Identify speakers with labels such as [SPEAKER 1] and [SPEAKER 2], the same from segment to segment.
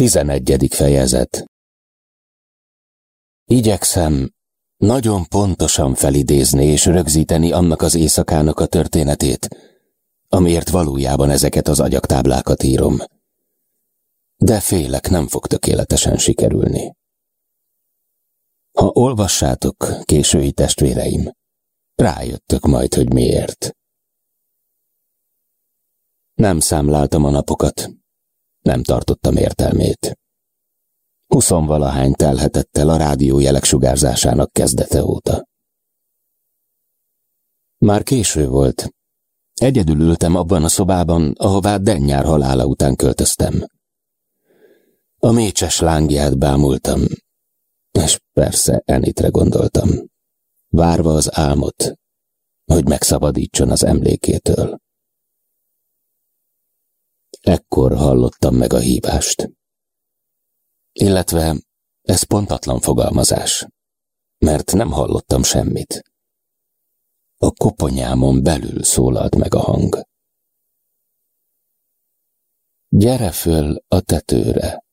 [SPEAKER 1] Tizenegyedik fejezet Igyekszem nagyon pontosan felidézni és rögzíteni annak az éjszakának a történetét, amiért valójában ezeket az agyaktáblákat írom. De félek, nem fog tökéletesen sikerülni. Ha olvassátok, késői testvéreim, rájöttök majd, hogy miért. Nem számláltam a napokat, nem tartottam értelmét. Huszonvalahány telhetett el a rádiójelek sugárzásának kezdete óta. Már késő volt. Egyedül ültem abban a szobában, ahová Dennyár halála után költöztem. A mécses lángját bámultam, és persze Enitre gondoltam, várva az álmot, hogy megszabadítson az emlékétől. Ekkor hallottam meg a hívást. Illetve ez pontatlan fogalmazás, mert nem hallottam semmit. A koponyámon belül szólalt meg a hang. Gyere föl a tetőre.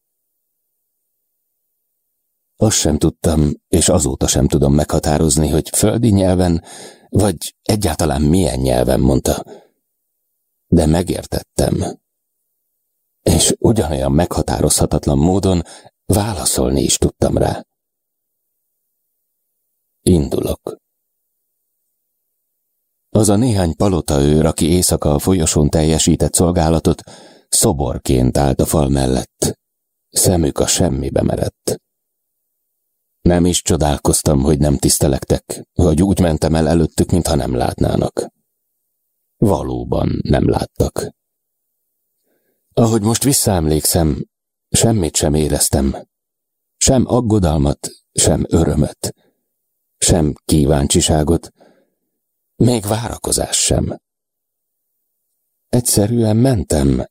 [SPEAKER 1] Azt sem tudtam, és azóta sem tudom meghatározni, hogy földi nyelven, vagy egyáltalán milyen nyelven mondta. De megértettem és ugyanolyan meghatározhatatlan módon válaszolni is tudtam rá. Indulok. Az a néhány palota őr, aki éjszaka a folyosón teljesített szolgálatot, szoborként állt a fal mellett. Szemük a semmibe merett. Nem is csodálkoztam, hogy nem tisztelektek, hogy úgy mentem el előttük, mintha nem látnának. Valóban nem láttak. Ahogy most visszaemlékszem, semmit sem éreztem. Sem aggodalmat, sem örömöt, sem kíváncsiságot, még várakozás sem. Egyszerűen mentem,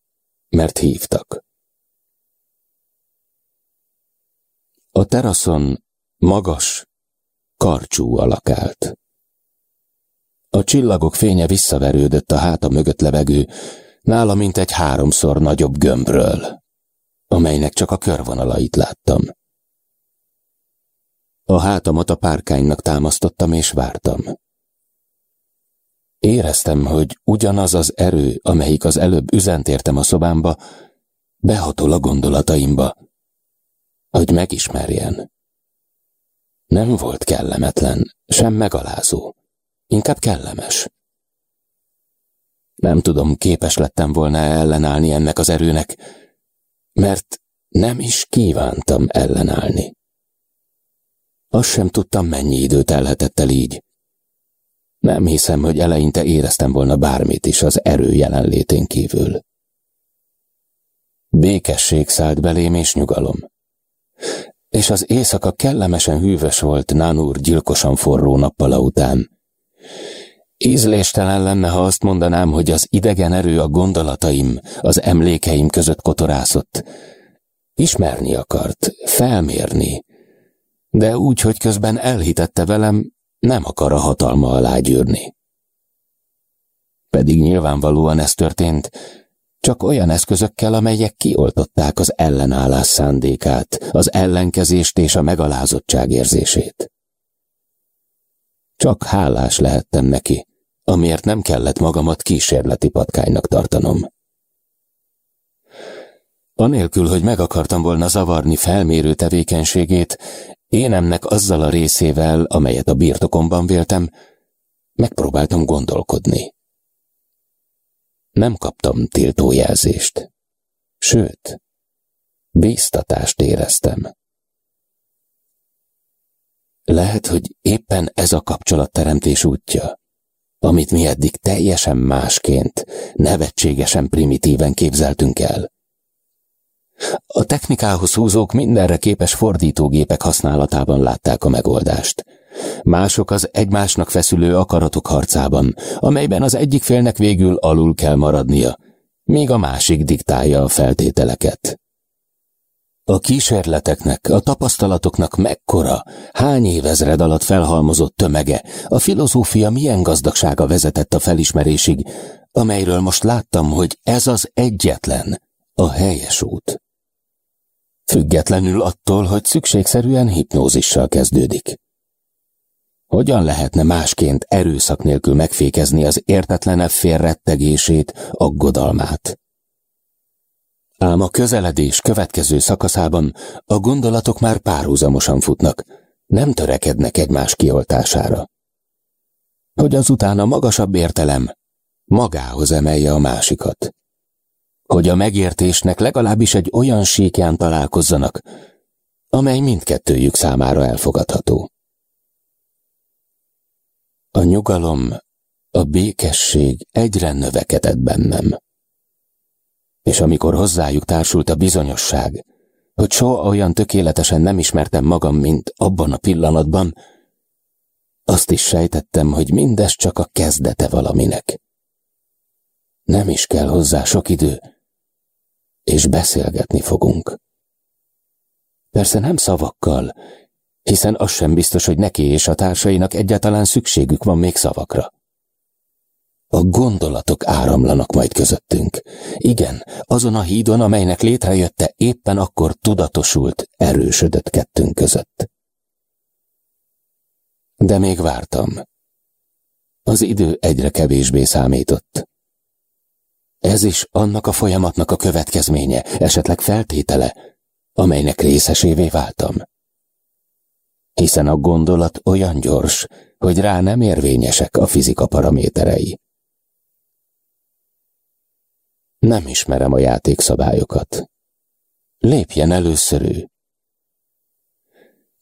[SPEAKER 1] mert hívtak. A teraszon magas, karcsú alakált. A csillagok fénye visszaverődött a háta mögött levegő, nála mint egy háromszor nagyobb gömbről, amelynek csak a körvonalait láttam. A hátamat a párkánynak támasztottam és vártam. Éreztem, hogy ugyanaz az erő, amelyik az előbb üzent értem a szobámba, behatol a gondolataimba, hogy megismerjen. Nem volt kellemetlen, sem megalázó, inkább kellemes. Nem tudom, képes lettem volna ellenállni ennek az erőnek, mert nem is kívántam ellenállni. Azt sem tudtam, mennyi idő telhetett el így. Nem hiszem, hogy eleinte éreztem volna bármit is az erő jelenlétén kívül. Békesség szállt belém és nyugalom. És az éjszaka kellemesen hűvös volt Nánúr gyilkosan forró nappala után. Ízléstelen lenne, ha azt mondanám, hogy az idegen erő a gondolataim, az emlékeim között kotorászott. Ismerni akart, felmérni, de úgy, hogy közben elhitette velem, nem akar a hatalma alá gyűrni. Pedig nyilvánvalóan ez történt, csak olyan eszközökkel, amelyek kioltották az ellenállás szándékát, az ellenkezést és a megalázottság érzését. Csak hálás lehettem neki, amiért nem kellett magamat kísérleti patkánynak tartanom. Anélkül, hogy meg akartam volna zavarni felmérő tevékenységét, énemnek azzal a részével, amelyet a birtokomban véltem, megpróbáltam gondolkodni. Nem kaptam tiltójelzést. Sőt, bíztatást éreztem. Lehet, hogy éppen ez a kapcsolatteremtés útja, amit mi eddig teljesen másként, nevetségesen primitíven képzeltünk el. A technikához húzók mindenre képes fordítógépek használatában látták a megoldást. Mások az egymásnak feszülő akaratok harcában, amelyben az egyik félnek végül alul kell maradnia, míg a másik diktálja a feltételeket. A kísérleteknek, a tapasztalatoknak mekkora, hány évezred alatt felhalmozott tömege, a filozófia milyen gazdagsága vezetett a felismerésig, amelyről most láttam, hogy ez az egyetlen, a helyes út. Függetlenül attól, hogy szükségszerűen hipnózissal kezdődik. Hogyan lehetne másként erőszak nélkül megfékezni az értetlenebb félrettegését, aggodalmát? Ám a közeledés következő szakaszában a gondolatok már párhuzamosan futnak, nem törekednek egymás kioltására. Hogy azután a magasabb értelem magához emelje a másikat. Hogy a megértésnek legalábbis egy olyan síkján találkozzanak, amely mindkettőjük számára elfogadható. A nyugalom, a békesség egyre növekedett bennem. És amikor hozzájuk társult a bizonyosság, hogy soha olyan tökéletesen nem ismertem magam, mint abban a pillanatban, azt is sejtettem, hogy mindez csak a kezdete valaminek. Nem is kell hozzá sok idő, és beszélgetni fogunk. Persze nem szavakkal, hiszen az sem biztos, hogy neki és a társainak egyáltalán szükségük van még szavakra. A gondolatok áramlanak majd közöttünk. Igen, azon a hídon, amelynek létrejötte éppen akkor tudatosult, erősödött kettőnk között. De még vártam. Az idő egyre kevésbé számított. Ez is annak a folyamatnak a következménye, esetleg feltétele, amelynek részesévé váltam. Hiszen a gondolat olyan gyors, hogy rá nem érvényesek a fizika paraméterei. Nem ismerem a játékszabályokat. Lépjen először ő.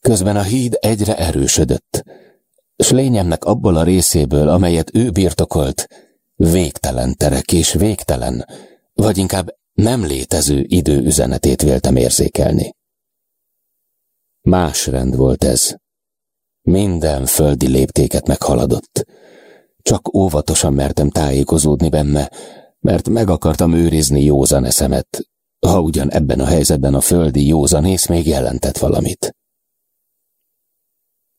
[SPEAKER 1] Közben a híd egyre erősödött, s lényemnek abból a részéből, amelyet ő birtokolt, végtelen terek és végtelen, vagy inkább nem létező idő üzenetét véltem érzékelni. Más rend volt ez. Minden földi léptéket meghaladott. Csak óvatosan mertem tájékozódni benne, mert meg akartam őrizni józan eszemet, ha ugyan ebben a helyzetben a földi józanész még jelentett valamit.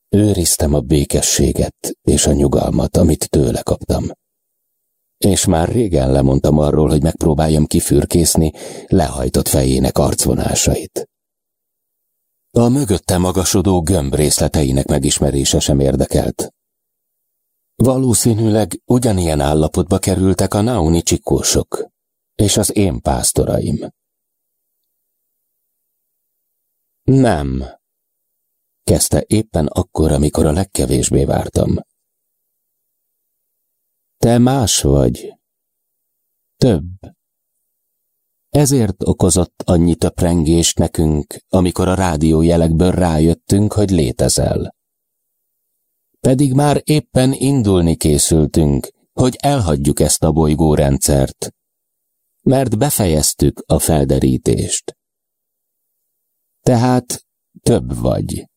[SPEAKER 1] Őriztem a békességet és a nyugalmat, amit tőle kaptam. És már régen lemondtam arról, hogy megpróbáljam kifürkészni lehajtott fejének arcvonásait. A mögötte magasodó gömb részleteinek megismerése sem érdekelt. Valószínűleg ugyanilyen állapotba kerültek a nauni csikósok és az én pásztoraim. Nem, kezdte éppen akkor, amikor a legkevésbé vártam. Te más vagy. Több. Ezért okozott annyi töprengést nekünk, amikor a rádiójelekből rájöttünk, hogy létezel. Pedig már éppen indulni készültünk, hogy elhagyjuk ezt a bolygórendszert, mert befejeztük a felderítést. Tehát több vagy.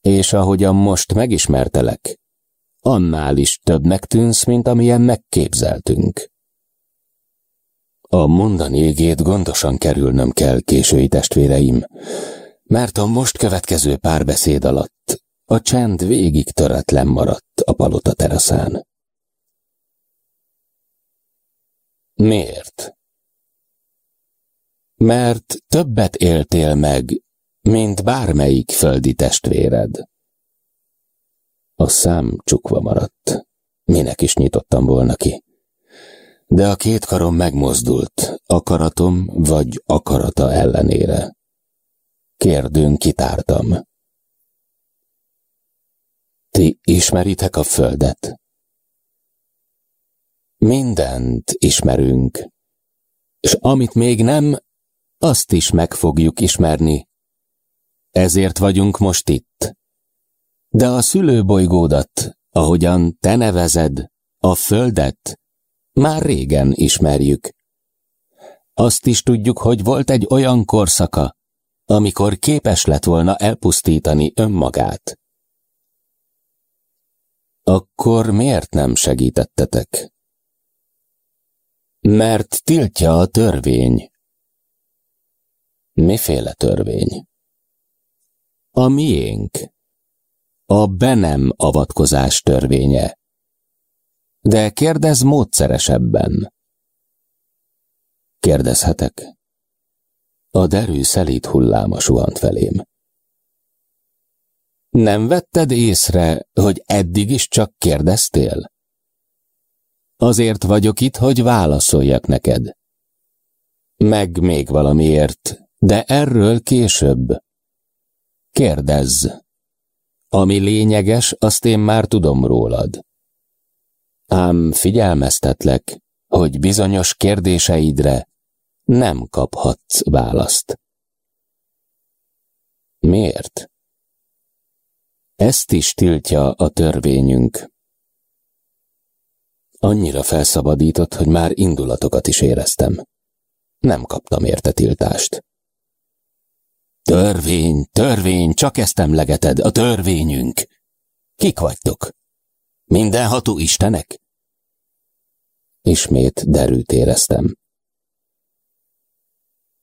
[SPEAKER 1] És ahogyan most megismertelek, annál is többnek tűnsz, mint amilyen megképzeltünk. A mondani égét gondosan kerülnöm kell, késői testvéreim, mert a most következő párbeszéd alatt a csend végig töretlen maradt a palota teraszán. Miért? Mert többet éltél meg, mint bármelyik földi testvéred. A szám csukva maradt. Minek is nyitottam volna ki. De a két karom megmozdult, akaratom vagy akarata ellenére. Kérdőn kitártam. Ti ismeritek a földet? Mindent ismerünk, és amit még nem, azt is meg fogjuk ismerni. Ezért vagyunk most itt. De a szülőbolygódat, ahogyan te nevezed, a földet, már régen ismerjük. Azt is tudjuk, hogy volt egy olyan korszaka, amikor képes lett volna elpusztítani önmagát. Akkor miért nem segítettetek? Mert tiltja a törvény. Miféle törvény? A miénk. A benem avatkozás törvénye. De kérdez módszeresebben. Kérdezhetek. A derű szelít hulláma suhant felém. Nem vetted észre, hogy eddig is csak kérdeztél? Azért vagyok itt, hogy válaszoljak neked. Meg még valamiért, de erről később. Kérdezz. Ami lényeges, azt én már tudom rólad. Ám figyelmeztetlek, hogy bizonyos kérdéseidre nem kaphatsz választ. Miért? Ezt is tiltja a törvényünk. Annyira felszabadított, hogy már indulatokat is éreztem. Nem kaptam érte tiltást. Törvény, törvény, csak ezt emlegeted, a törvényünk. Kik vagytok? Mindenható istenek? Ismét derűt éreztem.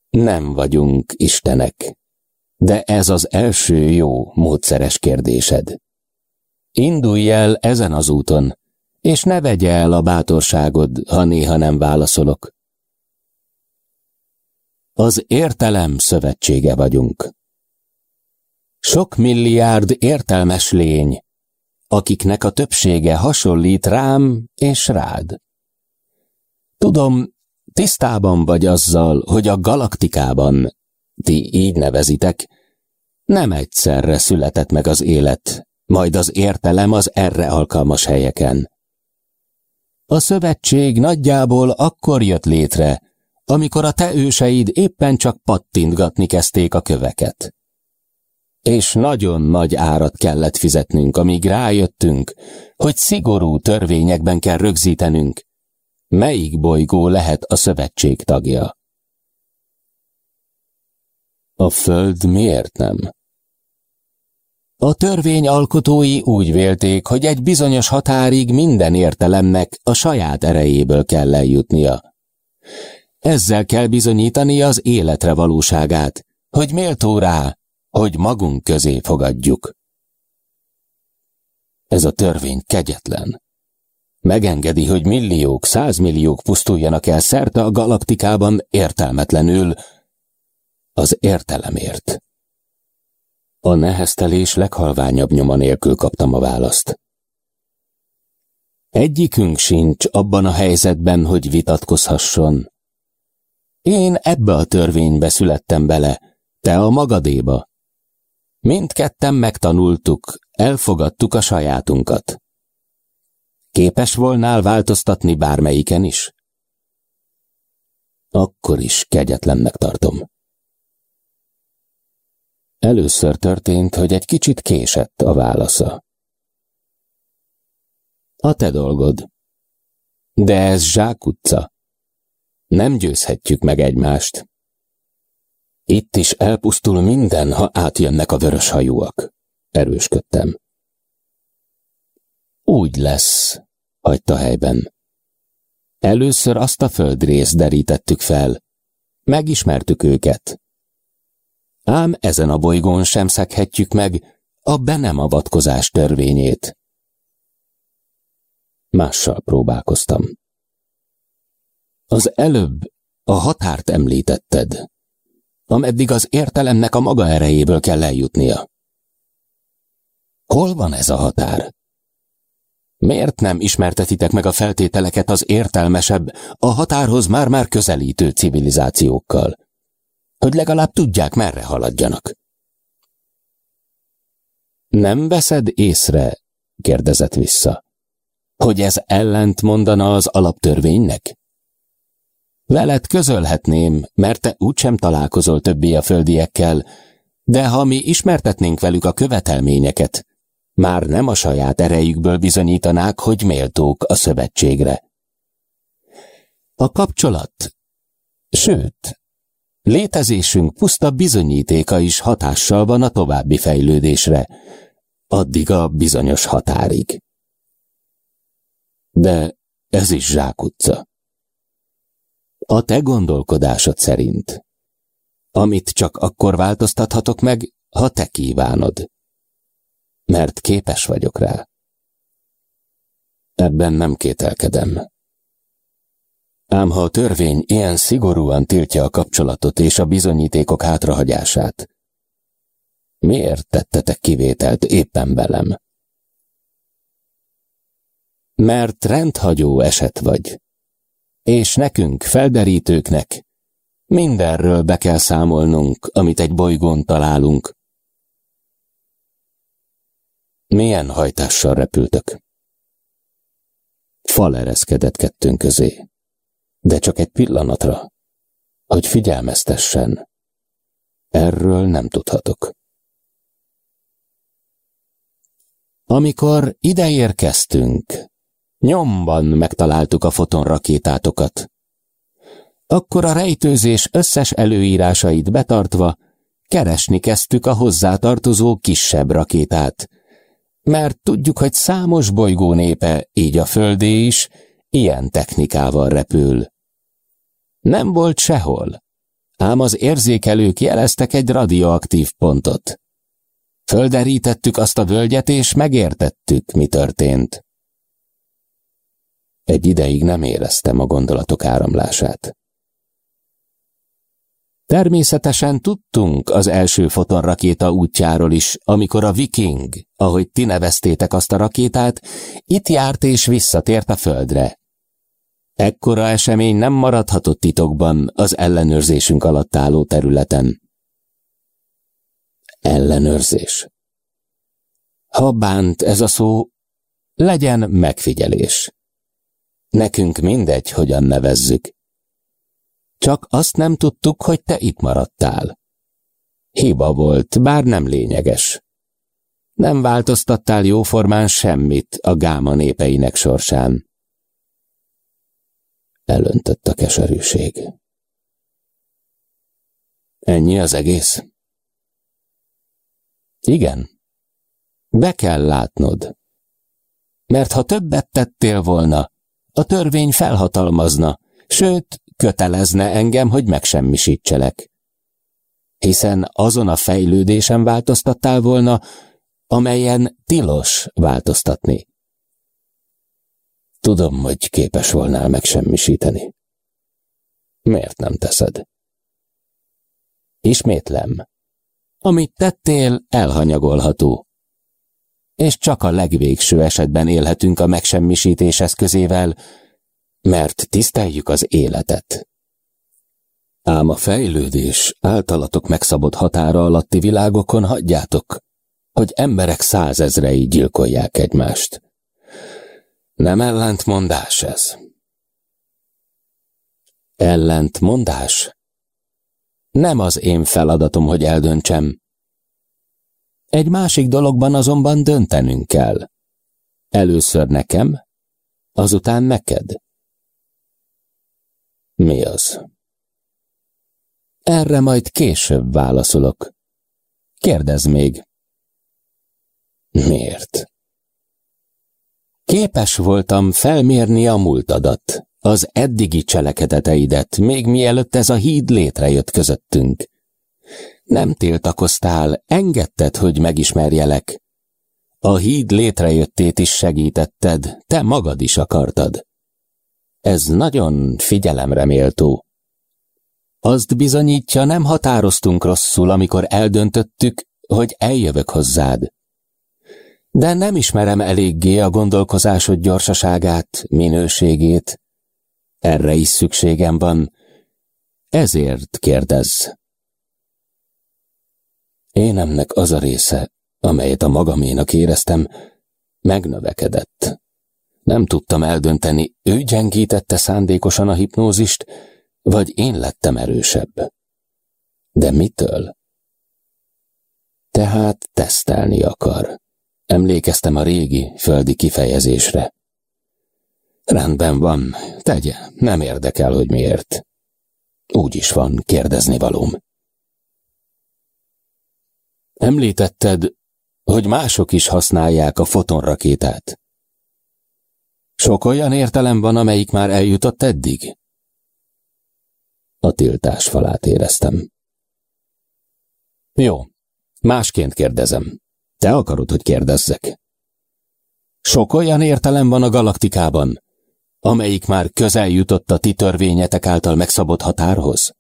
[SPEAKER 1] Nem vagyunk istenek, de ez az első jó, módszeres kérdésed. Indulj el ezen az úton, és ne vegye el a bátorságod, ha néha nem válaszolok. Az értelem szövetsége vagyunk. Sok milliárd értelmes lény, akiknek a többsége hasonlít rám és rád. Tudom, tisztában vagy azzal, hogy a galaktikában, ti így nevezitek, nem egyszerre született meg az élet, majd az értelem az erre alkalmas helyeken. A szövetség nagyjából akkor jött létre, amikor a te őseid éppen csak pattintgatni kezdték a köveket. És nagyon nagy árat kellett fizetnünk, amíg rájöttünk, hogy szigorú törvényekben kell rögzítenünk, melyik bolygó lehet a szövetség tagja. A Föld miért nem? A törvény alkotói úgy vélték, hogy egy bizonyos határig minden értelemnek a saját erejéből kell eljutnia. Ezzel kell bizonyítani az életre valóságát, hogy méltó rá, hogy magunk közé fogadjuk. Ez a törvény kegyetlen. Megengedi, hogy milliók, százmilliók pusztuljanak el szerte a galaktikában értelmetlenül az értelemért. A neheztelés leghalványabb nyoma nélkül kaptam a választ. Egyikünk sincs abban a helyzetben, hogy vitatkozhasson. Én ebbe a törvénybe születtem bele, te a magadéba. Mindketten megtanultuk, elfogadtuk a sajátunkat. Képes volnál változtatni bármelyiken is? Akkor is kegyetlennek tartom. Először történt, hogy egy kicsit késett a válasza. A te dolgod. De ez zsákutca. Nem győzhetjük meg egymást. Itt is elpusztul minden, ha átjönnek a vörös hajúak. Erősködtem. Úgy lesz, hagyta helyben. Először azt a földrészt derítettük fel. Megismertük őket. Ám ezen a bolygón sem szeghetjük meg a be nem avatkozás törvényét. Mással próbálkoztam. Az előbb a határt említetted, ameddig az értelemnek a maga erejéből kell eljutnia. Hol van ez a határ? Miért nem ismertetitek meg a feltételeket az értelmesebb, a határhoz már-már közelítő civilizációkkal? Hogy legalább tudják, merre haladjanak. Nem veszed észre, kérdezett vissza, hogy ez ellent mondana az alaptörvénynek? Veled közölhetném, mert te úgysem találkozol többé a földiekkel, de ha mi ismertetnénk velük a követelményeket, már nem a saját erejükből bizonyítanák, hogy méltók a szövetségre. A kapcsolat, sőt, létezésünk puszta bizonyítéka is hatással van a további fejlődésre, addig a bizonyos határig. De ez is zsákutca. A te gondolkodásod szerint. Amit csak akkor változtathatok meg, ha te kívánod mert képes vagyok rá. Ebben nem kételkedem. Ám ha a törvény ilyen szigorúan tiltja a kapcsolatot és a bizonyítékok hátrahagyását, miért tettetek kivételt éppen velem? Mert rendhagyó eset vagy, és nekünk, felderítőknek, mindenről be kell számolnunk, amit egy bolygón találunk. Milyen hajtással repültök? Fal kettőnk közé de csak egy pillanatra, hogy figyelmeztessen. Erről nem tudhatok. Amikor ideérkeztünk, nyomban megtaláltuk a fotonrakétátokat. Akkor a rejtőzés összes előírásait betartva keresni kezdtük a hozzátartozó kisebb rakétát, mert tudjuk, hogy számos bolygó népe, így a Földé is, ilyen technikával repül. Nem volt sehol, ám az érzékelők jeleztek egy radioaktív pontot. Földerítettük azt a völgyet, és megértettük, mi történt. Egy ideig nem éreztem a gondolatok áramlását. Természetesen tudtunk az első fotonrakéta útjáról is, amikor a Viking, ahogy ti neveztétek azt a rakétát, itt járt és visszatért a földre. Ekkora esemény nem maradhatott titokban az ellenőrzésünk alatt álló területen. Ellenőrzés. Ha bánt ez a szó, legyen megfigyelés. Nekünk mindegy, hogyan nevezzük. Csak azt nem tudtuk, hogy te itt maradtál. Hiba volt, bár nem lényeges. Nem változtattál jóformán semmit a gáma népeinek sorsán elöntött a keserűség. Ennyi az egész? Igen. Be kell látnod. Mert ha többet tettél volna, a törvény felhatalmazna, sőt, kötelezne engem, hogy megsemmisítselek. Hiszen azon a fejlődésen változtattál volna, amelyen tilos változtatni. Tudom, hogy képes volnál megsemmisíteni. Miért nem teszed? Ismétlem. Amit tettél, elhanyagolható. És csak a legvégső esetben élhetünk a megsemmisítés eszközével, mert tiszteljük az életet. Ám a fejlődés általatok megszabott határa alatti világokon hagyjátok, hogy emberek százezrei gyilkolják egymást. Nem ellentmondás ez. Ellentmondás? Nem az én feladatom, hogy eldöntsem. Egy másik dologban azonban döntenünk kell. Először nekem, azután neked. Mi az? Erre majd később válaszolok. Kérdezz még. Miért? Képes voltam felmérni a múltadat, az eddigi cselekedeteidet, még mielőtt ez a híd létrejött közöttünk. Nem tiltakoztál, engedted, hogy megismerjelek. A híd létrejöttét is segítetted, te magad is akartad. Ez nagyon figyelemre méltó. Azt bizonyítja, nem határoztunk rosszul, amikor eldöntöttük, hogy eljövök hozzád de nem ismerem eléggé a gondolkozásod gyorsaságát, minőségét. Erre is szükségem van, ezért kérdezz. Énemnek az a része, amelyet a magaménak éreztem, megnövekedett. Nem tudtam eldönteni, ő gyengítette szándékosan a hipnózist, vagy én lettem erősebb. De mitől? Tehát tesztelni akar. Emlékeztem a régi, földi kifejezésre. Rendben van, tegye, nem érdekel, hogy miért. Úgy is van, kérdezni valóm. Említetted, hogy mások is használják a fotonrakétát. Sok olyan értelem van, amelyik már eljutott eddig? A tiltás falát éreztem. Jó, másként kérdezem. Te akarod, hogy kérdezzek? Sok olyan értelem van a galaktikában, amelyik már közel jutott a ti törvényetek által megszabott határhoz?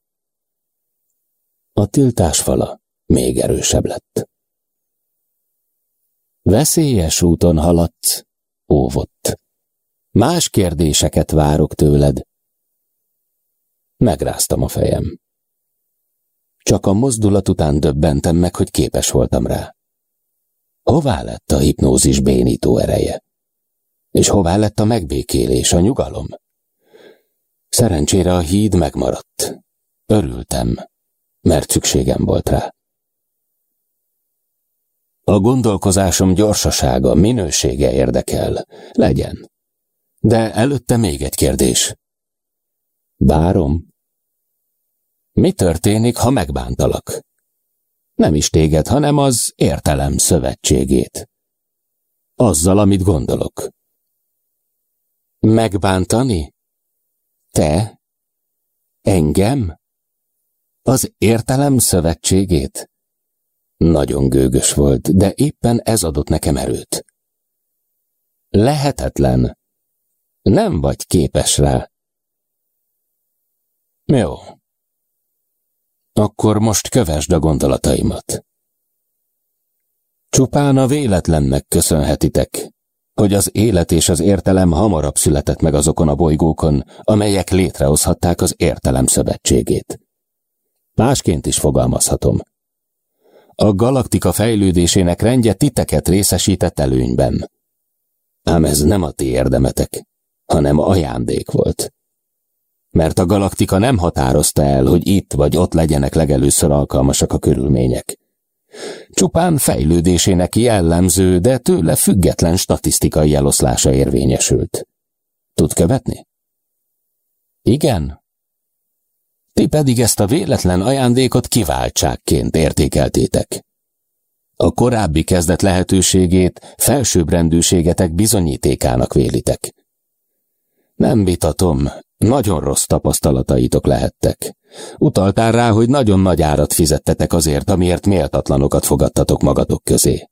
[SPEAKER 1] A tiltás fala még erősebb lett. Veszélyes úton haladsz, óvott. Más kérdéseket várok tőled. Megráztam a fejem. Csak a mozdulat után döbbentem meg, hogy képes voltam rá. Hová lett a hipnózis bénító ereje? És hová lett a megbékélés, a nyugalom? Szerencsére a híd megmaradt. Örültem, mert szükségem volt rá. A gondolkozásom gyorsasága, minősége érdekel. Legyen. De előtte még egy kérdés. Bárom? Mi történik, ha megbántalak? Nem is téged, hanem az értelem szövetségét. Azzal, amit gondolok. Megbántani? Te? Engem? Az értelem szövetségét? Nagyon gőgös volt, de éppen ez adott nekem erőt. Lehetetlen. Nem vagy képes rá. Jó. Akkor most kövesd a gondolataimat. Csupán a véletlennek köszönhetitek, hogy az élet és az értelem hamarabb született meg azokon a bolygókon, amelyek létrehozhatták az értelem szövetségét. Másként is fogalmazhatom. A galaktika fejlődésének rendje titeket részesített előnyben. Ám ez nem a ti érdemetek, hanem ajándék volt. Mert a galaktika nem határozta el, hogy itt vagy ott legyenek legelőször alkalmasak a körülmények. Csupán fejlődésének jellemző, de tőle független statisztikai eloszlása érvényesült. Tud követni? Igen, ti pedig ezt a véletlen ajándékot kiváltságként értékeltétek. A korábbi kezdet lehetőségét felsőbbrendűségetek bizonyítékának vélitek. Nem vitatom, nagyon rossz tapasztalataitok lehettek. Utaltál rá, hogy nagyon nagy árat fizettetek azért, amiért méltatlanokat fogadtatok magatok közé.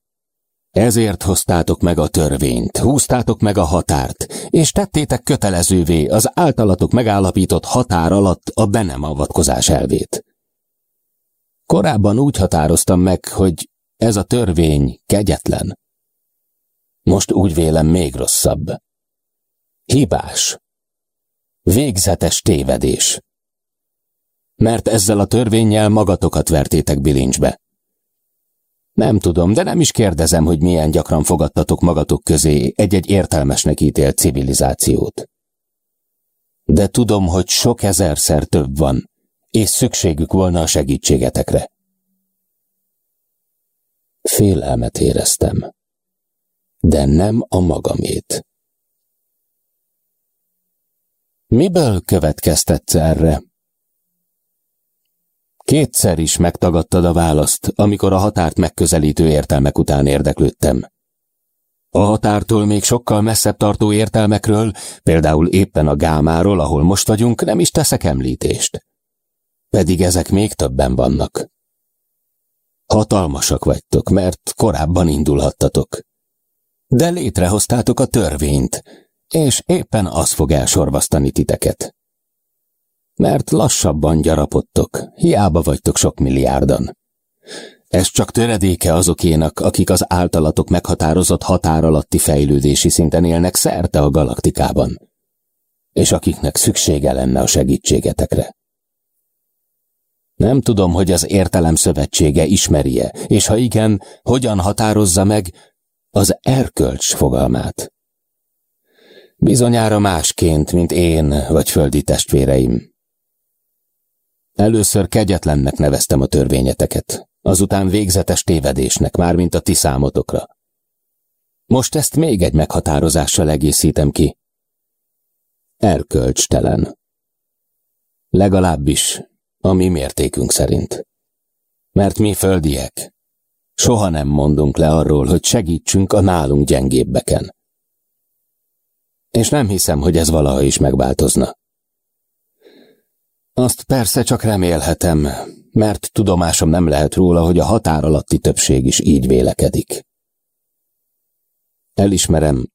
[SPEAKER 1] Ezért hoztátok meg a törvényt, húztátok meg a határt, és tettétek kötelezővé az általatok megállapított határ alatt a be nem avatkozás elvét. Korábban úgy határoztam meg, hogy ez a törvény kegyetlen. Most úgy vélem még rosszabb. Hibás. Végzetes tévedés. Mert ezzel a törvényjel magatokat vertétek bilincsbe. Nem tudom, de nem is kérdezem, hogy milyen gyakran fogadtatok magatok közé egy-egy értelmesnek ítélt civilizációt. De tudom, hogy sok ezerszer több van, és szükségük volna a segítségetekre. Félelmet éreztem, de nem a magamét. Miből következtetsz erre? Kétszer is megtagadtad a választ, amikor a határt megközelítő értelmek után érdeklődtem. A határtól még sokkal messzebb tartó értelmekről, például éppen a gámáról, ahol most vagyunk, nem is teszek említést. Pedig ezek még többen vannak. Hatalmasak vagytok, mert korábban indulhattatok. De létrehoztátok a törvényt, és éppen az fog elsorvasztani titeket mert lassabban gyarapodtok, hiába vagytok sok milliárdan. Ez csak töredéke azokénak, akik az általatok meghatározott határ alatti fejlődési szinten élnek szerte a galaktikában, és akiknek szüksége lenne a segítségetekre. Nem tudom, hogy az értelem szövetsége ismerje, és ha igen, hogyan határozza meg az erkölcs fogalmát. Bizonyára másként, mint én vagy földi testvéreim. Először kegyetlennek neveztem a törvényeteket, azután végzetes tévedésnek, mármint a ti számotokra. Most ezt még egy meghatározással egészítem ki. Erkölcstelen. Legalábbis a mi mértékünk szerint. Mert mi földiek. Soha nem mondunk le arról, hogy segítsünk a nálunk gyengébbeken. És nem hiszem, hogy ez valaha is megváltozna. Azt persze csak remélhetem, mert tudomásom nem lehet róla, hogy a határ alatti többség is így vélekedik. Elismerem,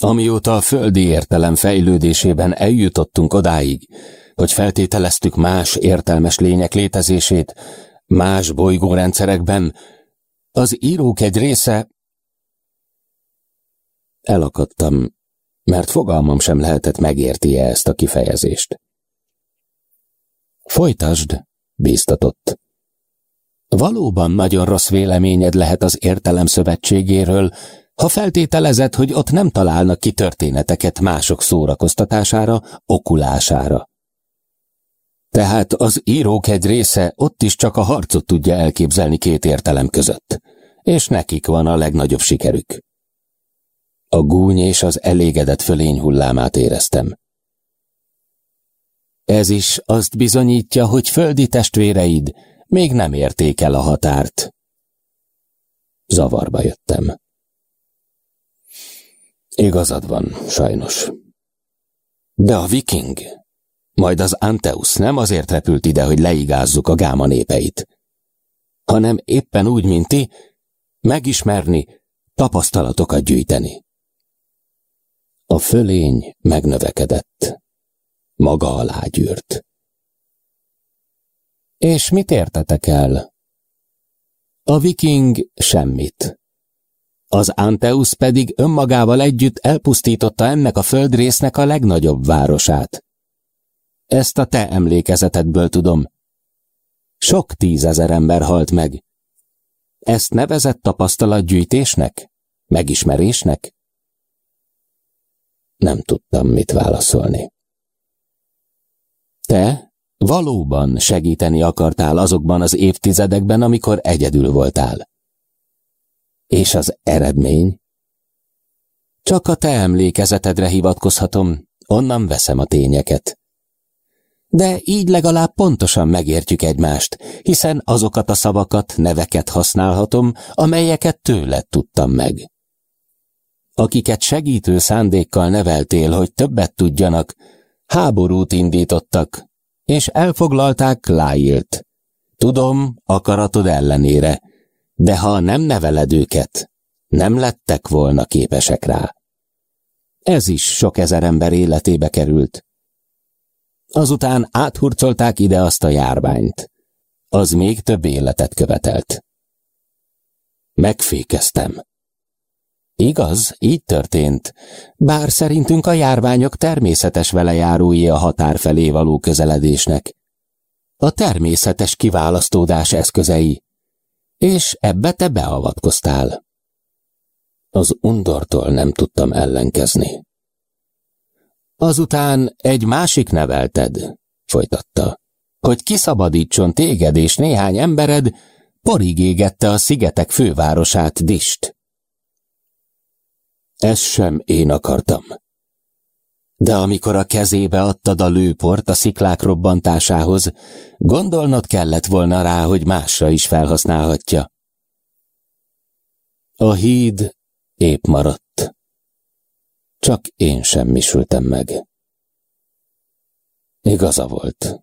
[SPEAKER 1] Amióta a földi értelem fejlődésében eljutottunk odáig, hogy feltételeztük más értelmes lények létezését, más bolygórendszerekben, az írók egy része... Elakadtam, mert fogalmam sem lehetett megérti -e ezt a kifejezést. Folytasd, bíztatott. Valóban nagyon rossz véleményed lehet az értelem szövetségéről, ha feltételezed, hogy ott nem találnak ki történeteket mások szórakoztatására, okulására. Tehát az írók egy része ott is csak a harcot tudja elképzelni két értelem között, és nekik van a legnagyobb sikerük. A gúny és az elégedett fölény hullámát éreztem. Ez is azt bizonyítja, hogy földi testvéreid még nem érték el a határt. Zavarba jöttem. Igazad van, sajnos. De a viking, majd az Anteus nem azért repült ide, hogy leigázzuk a gáma népeit, hanem éppen úgy, mint ti, megismerni, tapasztalatokat gyűjteni. A fölény megnövekedett, maga alá gyűrt. És mit értetek el? A viking semmit. Az Anteus pedig önmagával együtt elpusztította ennek a földrésznek a legnagyobb városát. Ezt a te emlékezetedből tudom. Sok tízezer ember halt meg. Ezt nevezett tapasztalatgyűjtésnek? Megismerésnek? Nem tudtam, mit válaszolni. Te valóban segíteni akartál azokban az évtizedekben, amikor egyedül voltál. És az eredmény? Csak a te emlékezetedre hivatkozhatom, onnan veszem a tényeket. De így legalább pontosan megértjük egymást, hiszen azokat a szavakat, neveket használhatom, amelyeket tőled tudtam meg. Akiket segítő szándékkal neveltél, hogy többet tudjanak, háborút indítottak, és elfoglalták Láilt. Tudom, akaratod ellenére, de ha nem neveled őket, nem lettek volna képesek rá. Ez is sok ezer ember életébe került. Azután áthurcolták ide azt a járványt. Az még több életet követelt. Megfékeztem. Igaz, így történt, bár szerintünk a járványok természetes velejárói a határ felé való közeledésnek. A természetes kiválasztódás eszközei, és ebbe te beavatkoztál. Az undortól nem tudtam ellenkezni. Azután egy másik nevelted, folytatta, hogy kiszabadítson téged és néhány embered, porig égette a szigetek fővárosát, Dist. Ezt sem én akartam. De amikor a kezébe adtad a lőport a sziklák robbantásához, gondolnod kellett volna rá, hogy másra is felhasználhatja. A híd épp maradt. Csak én semmisültem meg. Igaza volt.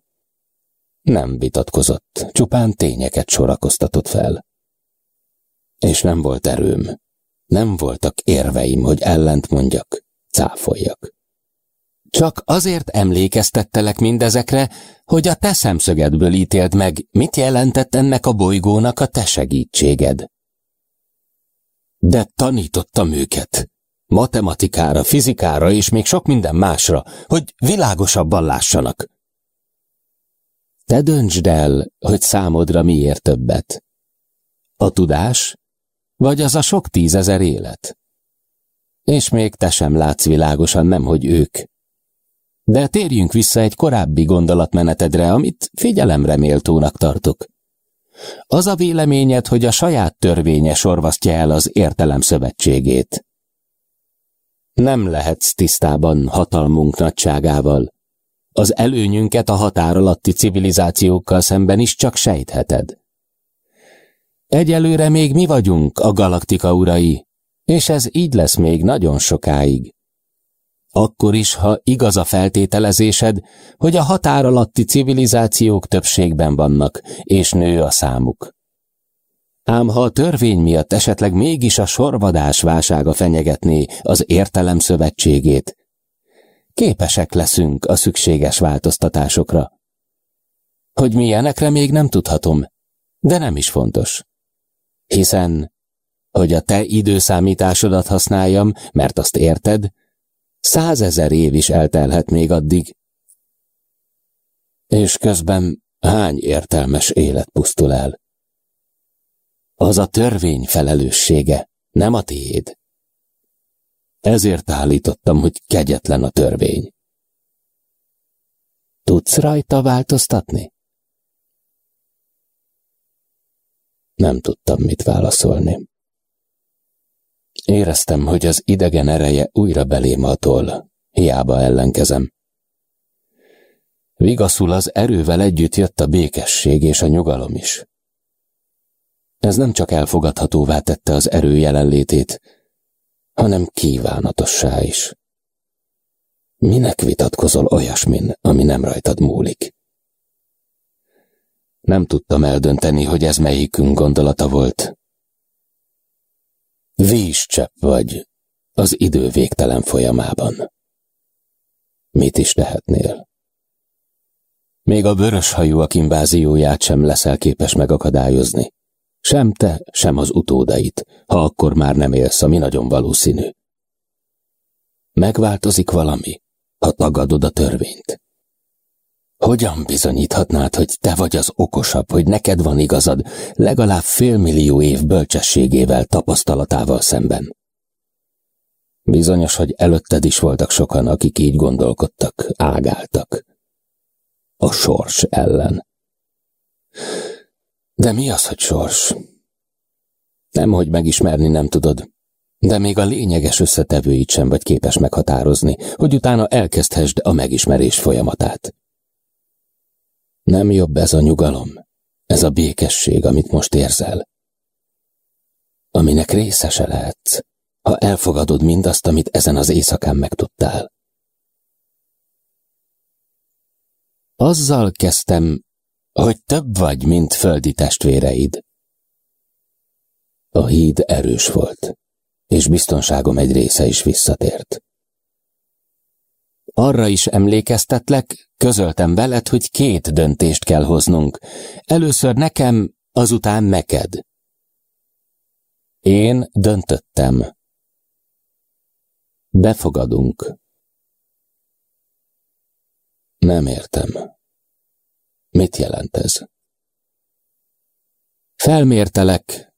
[SPEAKER 1] Nem vitatkozott, csupán tényeket sorakoztatott fel. És nem volt erőm. Nem voltak érveim, hogy ellent mondjak, cáfoljak. Csak azért emlékeztettelek mindezekre, hogy a te szemszögedből ítéld meg, mit jelentett ennek a bolygónak a te segítséged. De tanítottam őket. Matematikára, fizikára és még sok minden másra, hogy világosabban lássanak. Te döntsd el, hogy számodra miért többet. A tudás vagy az a sok tízezer élet? És még te sem látsz világosan, nemhogy ők. De térjünk vissza egy korábbi gondolatmenetedre, amit figyelemre méltónak tartok. Az a véleményed, hogy a saját törvénye sorvasztja el az értelem szövetségét. Nem lehetsz tisztában hatalmunk nagyságával. Az előnyünket a határ alatti civilizációkkal szemben is csak sejtheted. Egyelőre még mi vagyunk a galaktika urai, és ez így lesz még nagyon sokáig. Akkor is, ha igaz a feltételezésed, hogy a határ alatti civilizációk többségben vannak, és nő a számuk. Ám ha a törvény miatt esetleg mégis a sorvadás válsága fenyegetné az értelem szövetségét, képesek leszünk a szükséges változtatásokra. Hogy milyenekre még nem tudhatom, de nem is fontos. Hiszen, hogy a te időszámításodat használjam, mert azt érted, százezer év is eltelhet még addig. És közben hány értelmes élet pusztul el? Az a törvény felelőssége, nem a tiéd. Ezért állítottam, hogy kegyetlen a törvény. Tudsz rajta változtatni? Nem tudtam mit válaszolni. Éreztem, hogy az idegen ereje újra belém hatol, hiába ellenkezem. Vigaszul az erővel együtt jött a békesség és a nyugalom is. Ez nem csak elfogadhatóvá tette az erő jelenlétét, hanem kívánatossá is. Minek vitatkozol olyasmin, ami nem rajtad múlik? Nem tudtam eldönteni, hogy ez melyikünk gondolata volt. Vízcsepp vagy az idő végtelen folyamában. Mit is tehetnél? Még a vörös hajúak invázióját sem leszel képes megakadályozni. Sem te, sem az utódait, ha akkor már nem élsz, ami nagyon valószínű. Megváltozik valami, ha tagadod a törvényt. Hogyan bizonyíthatnád, hogy te vagy az okosabb, hogy neked van igazad, legalább félmillió év bölcsességével, tapasztalatával szemben? Bizonyos, hogy előtted is voltak sokan, akik így gondolkodtak, ágáltak. A sors ellen. De mi az, hogy sors? Nem, hogy megismerni nem tudod, de még a lényeges összetevőit sem vagy képes meghatározni, hogy utána elkezdhessd a megismerés folyamatát. Nem jobb ez a nyugalom, ez a békesség, amit most érzel, aminek részese lehetsz, ha elfogadod mindazt, amit ezen az éjszakán megtudtál. Azzal kezdtem, hogy több vagy, mint földi testvéreid. A híd erős volt, és biztonságom egy része is visszatért. Arra is emlékeztetlek, közöltem veled, hogy két döntést kell hoznunk. Először nekem, azután neked. Én döntöttem. Befogadunk. Nem értem. Mit jelent ez? Felmértelek,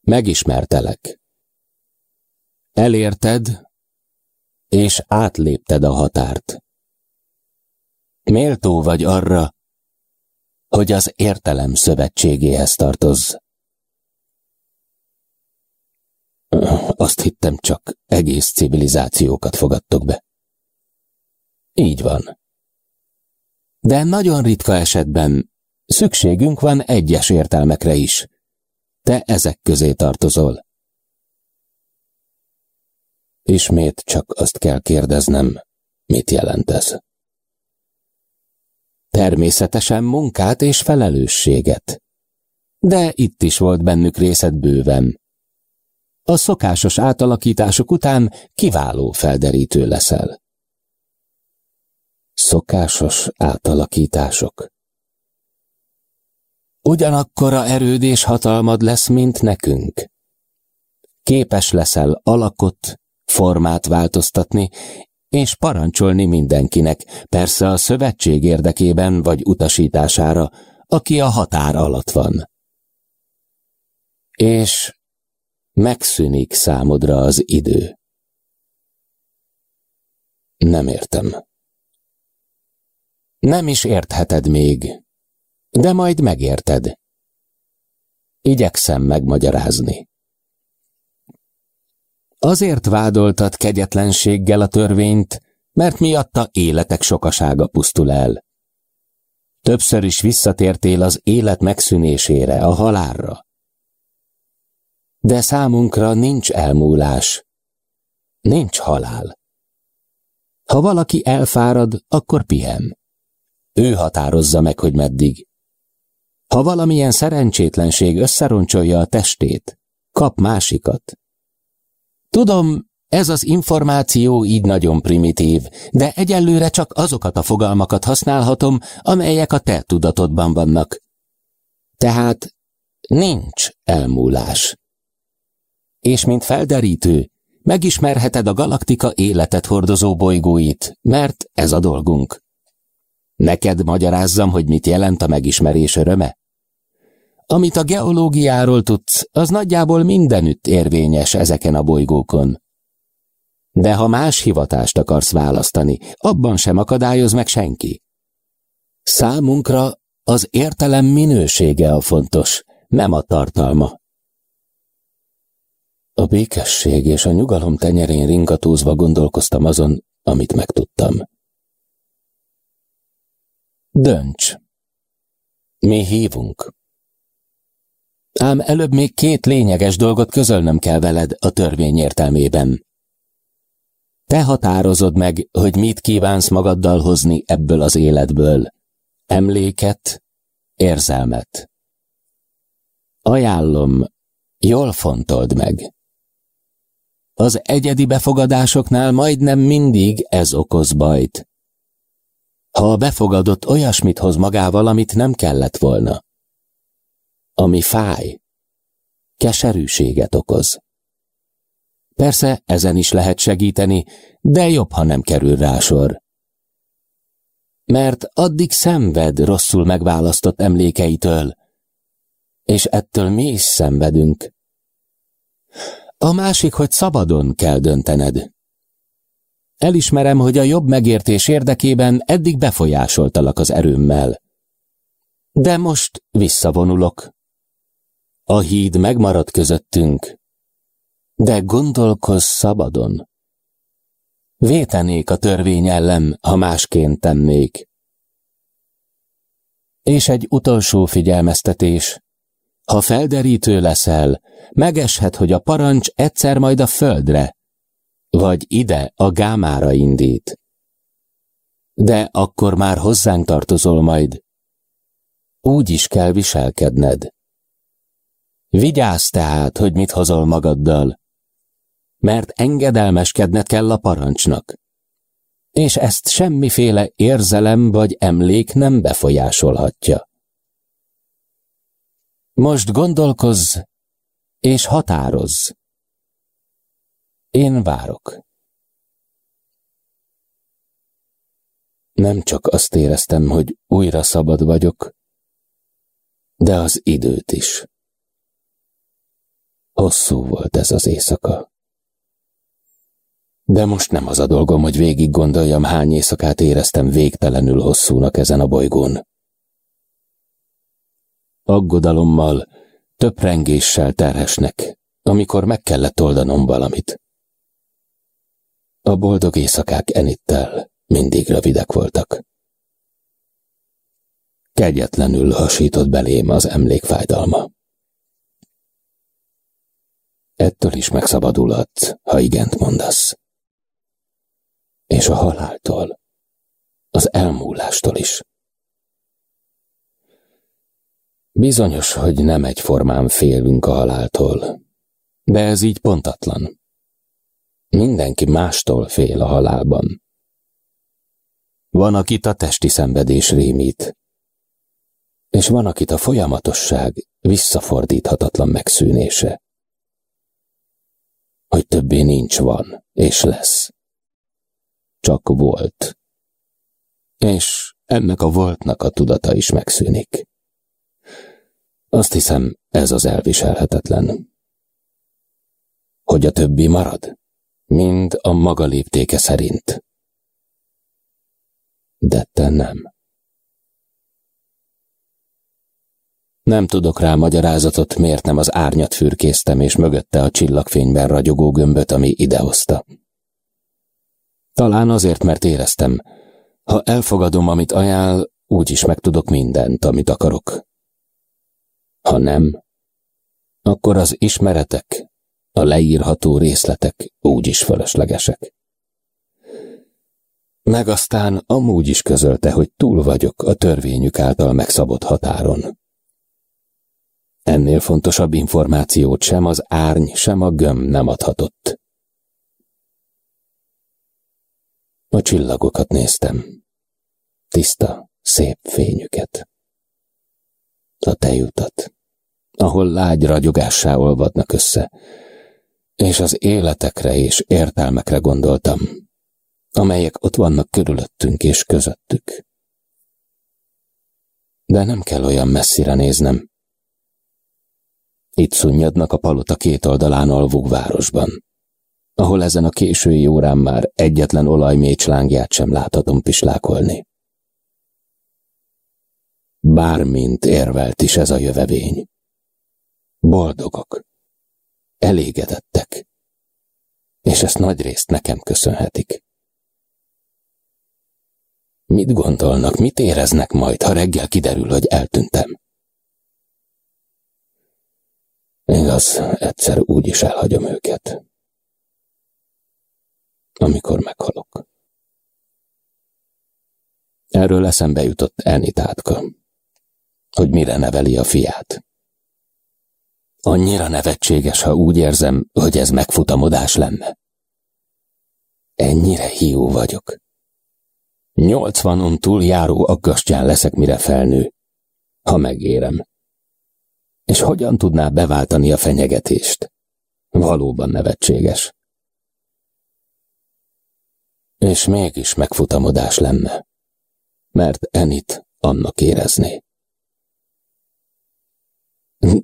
[SPEAKER 1] megismertelek. Elérted, és átlépted a határt. Méltó vagy arra, hogy az értelem szövetségéhez tartozz. Azt hittem csak egész civilizációkat fogadtok be. Így van. De nagyon ritka esetben szükségünk van egyes értelmekre is. Te ezek közé tartozol. Ismét csak azt kell kérdeznem, mit jelent ez? Természetesen munkát és felelősséget. De itt is volt bennük részed bőven. A szokásos átalakítások után kiváló felderítő leszel. Szokásos átalakítások. Ugyanakkora erőd és hatalmad lesz, mint nekünk. Képes leszel alakot, formát változtatni, és parancsolni mindenkinek, persze a szövetség érdekében vagy utasítására, aki a határ alatt van. És megszűnik számodra az idő. Nem értem. Nem is értheted még, de majd megérted. Igyekszem megmagyarázni. Azért vádoltad kegyetlenséggel a törvényt, mert miatta életek sokasága pusztul el. Többször is visszatértél az élet megszűnésére, a halálra. De számunkra nincs elmúlás, nincs halál. Ha valaki elfárad, akkor pihen. Ő határozza meg, hogy meddig. Ha valamilyen szerencsétlenség összeroncsolja a testét, kap másikat. Tudom, ez az információ így nagyon primitív, de egyelőre csak azokat a fogalmakat használhatom, amelyek a te tudatodban vannak. Tehát nincs elmúlás. És mint felderítő, megismerheted a galaktika életet hordozó bolygóit, mert ez a dolgunk. Neked magyarázzam, hogy mit jelent a megismerés öröme? Amit a geológiáról tudsz, az nagyjából mindenütt érvényes ezeken a bolygókon. De ha más hivatást akarsz választani, abban sem akadályoz meg senki. Számunkra az értelem minősége a fontos, nem a tartalma. A békesség és a nyugalom tenyerén ringatózva gondolkoztam azon, amit megtudtam. Dönts! Mi hívunk. Ám előbb még két lényeges dolgot közölnöm kell veled a törvény értelmében. Te határozod meg, hogy mit kívánsz magaddal hozni ebből az életből. Emléket, érzelmet. Ajánlom, jól fontold meg. Az egyedi befogadásoknál majdnem mindig ez okoz bajt. Ha a befogadott olyasmit hoz magával, amit nem kellett volna. Ami fáj, keserűséget okoz. Persze ezen is lehet segíteni, de jobb, ha nem kerül rá sor. Mert addig szenved rosszul megválasztott emlékeitől, és ettől mi is szenvedünk. A másik, hogy szabadon kell döntened. Elismerem, hogy a jobb megértés érdekében eddig befolyásoltalak az erőmmel. De most visszavonulok. A híd megmarad közöttünk, de gondolkozz szabadon. Vétenék a törvény ellen, ha másként tennék. És egy utolsó figyelmeztetés. Ha felderítő leszel, megeshet, hogy a parancs egyszer majd a földre, vagy ide a gámára indít. De akkor már hozzánk tartozol majd. Úgy is kell viselkedned. Vigyázz tehát, hogy mit hozol magaddal, mert engedelmeskedned kell a parancsnak. És ezt semmiféle érzelem vagy emlék nem befolyásolhatja. Most gondolkozz, és határozz. Én várok. Nem csak azt éreztem, hogy újra szabad vagyok, de az időt is. Hosszú volt ez az éjszaka. De most nem az a dolgom, hogy végig gondoljam, hány éjszakát éreztem végtelenül hosszúnak ezen a bolygón. Aggodalommal, töprengéssel terhesnek, amikor meg kellett oldanom valamit. A boldog éjszakák Enittel mindig rövidek voltak. Kegyetlenül hasított belém az emlékfájdalma. Ettől is megszabadulhatsz, ha igent mondasz. És a haláltól, az elmúlástól is. Bizonyos, hogy nem egyformán félünk a haláltól, de ez így pontatlan. Mindenki mástól fél a halálban. Van, akit a testi szenvedés rémít, és van, akit a folyamatosság visszafordíthatatlan megszűnése. Hogy többé nincs van, és lesz. Csak volt. És ennek a voltnak a tudata is megszűnik. Azt hiszem, ez az elviselhetetlen. Hogy a többi marad? Mind a maga léptéke szerint. De te nem. Nem tudok rá magyarázatot, miért nem az árnyat fürkésztem, és mögötte a csillagfényben ragyogó gömböt, ami idehozta. Talán azért, mert éreztem, ha elfogadom, amit ajánl, úgy is megtudok mindent, amit akarok. Ha nem, akkor az ismeretek, a leírható részletek úgyis fölöslegesek. Meg aztán amúgy is közölte, hogy túl vagyok a törvényük által megszabott határon. Ennél fontosabb információt sem az árny, sem a göm nem adhatott. A csillagokat néztem. Tiszta, szép fényüket. A tejutat, ahol lágy ragyogássá olvadnak össze, és az életekre és értelmekre gondoltam, amelyek ott vannak körülöttünk és közöttük. De nem kell olyan messzire néznem. Itt szunnyadnak a palota két oldalán alvó városban, ahol ezen a késői órán már egyetlen olajmécs lángját sem láthatom pislákolni. Bármint érvelt is ez a jövevény. Boldogok, elégedettek, és ezt nagy részt nekem köszönhetik. Mit gondolnak, mit éreznek majd, ha reggel kiderül, hogy eltűntem? Igaz, egyszer úgy is elhagyom őket. Amikor meghalok. Erről eszembe jutott Enitátka, hogy mire neveli a fiát. Annyira nevetséges, ha úgy érzem, hogy ez megfutamodás lenne. Ennyire hiú vagyok. Nyolcvanon túl járó aggastyán leszek, mire felnő, ha megérem. És hogyan tudná beváltani a fenyegetést? Valóban nevetséges. És mégis megfutamodás lenne, mert Enit annak érezné.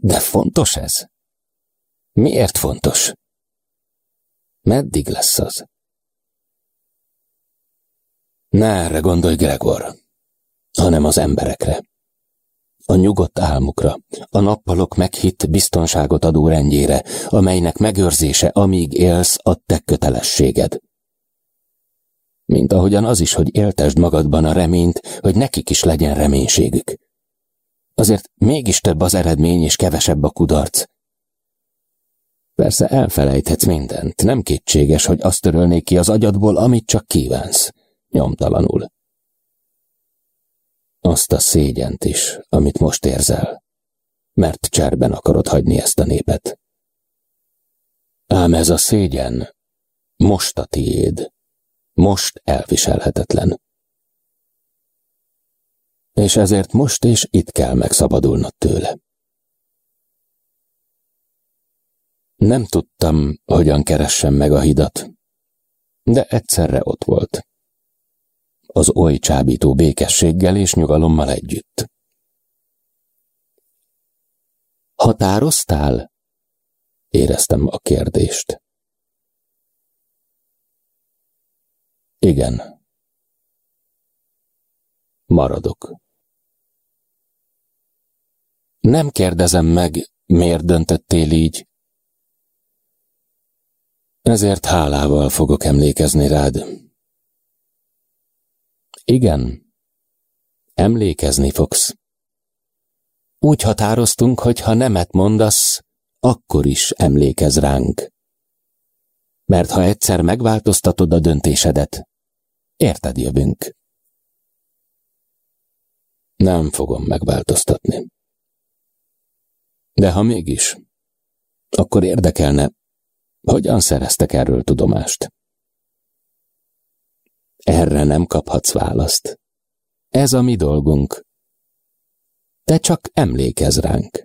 [SPEAKER 1] De fontos ez? Miért fontos? Meddig lesz az? Ne erre gondolj, Gregor, hanem az emberekre. A nyugodt álmukra, a nappalok meghitt biztonságot adó rendjére, amelynek megőrzése, amíg élsz, a te kötelességed. Mint ahogyan az is, hogy éltesd magadban a reményt, hogy nekik is legyen reménységük. Azért mégis több az eredmény és kevesebb a kudarc. Persze elfelejthetsz mindent, nem kétséges, hogy azt törölnék ki az agyadból, amit csak kívánsz nyomtalanul. Azt a szégyent is, amit most érzel, mert cserben akarod hagyni ezt a népet. Ám ez a szégyen most a tiéd, most elviselhetetlen. És ezért most és itt kell megszabadulnod tőle. Nem tudtam, hogyan keressem meg a hidat, de egyszerre ott volt az oly csábító békességgel és nyugalommal együtt. Határoztál? Éreztem a kérdést. Igen. Maradok. Nem kérdezem meg, miért döntöttél így. Ezért hálával fogok emlékezni rád. Igen. Emlékezni fogsz. Úgy határoztunk, hogy ha nemet mondasz, akkor is emlékez ránk. Mert ha egyszer megváltoztatod a döntésedet, érted jövünk. Nem fogom megváltoztatni. De ha mégis, akkor érdekelne, hogyan szereztek erről tudomást. Erre nem kaphatsz választ. Ez a mi dolgunk. Te csak emlékezz ránk.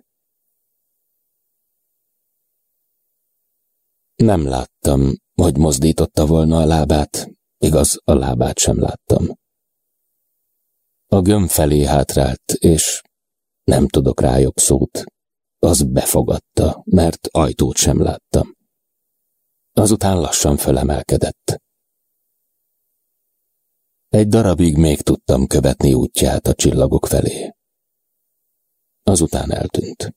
[SPEAKER 1] Nem láttam, hogy mozdította volna a lábát, igaz, a lábát sem láttam. A gömb felé hátrált, és nem tudok rá jobb szót. Az befogadta, mert ajtót sem láttam. Azután lassan fölemelkedett. Egy darabig még tudtam követni útját a csillagok felé. Azután eltűnt.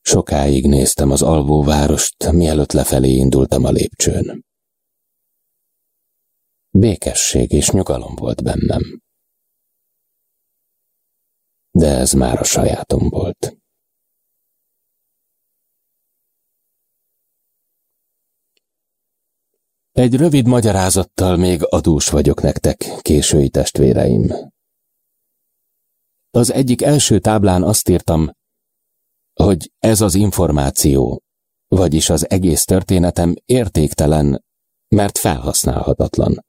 [SPEAKER 1] Sokáig néztem az alvó várost, mielőtt lefelé indultam a lépcsőn. Békesség és nyugalom volt bennem. De ez már a sajátom volt. Egy rövid magyarázattal még adós vagyok nektek, késői testvéreim. Az egyik első táblán azt írtam, hogy ez az információ, vagyis az egész történetem értéktelen, mert felhasználhatatlan.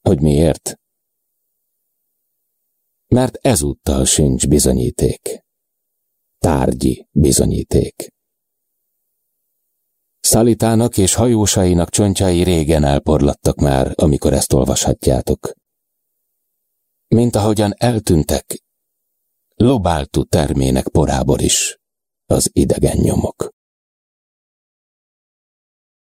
[SPEAKER 1] Hogy miért? Mert ezúttal sincs bizonyíték. Tárgyi bizonyíték. Szalitának és hajósainak csontjai régen elporlattak már, amikor ezt olvashatjátok. Mint ahogyan eltűntek, lobáltú termének porából is az idegen nyomok.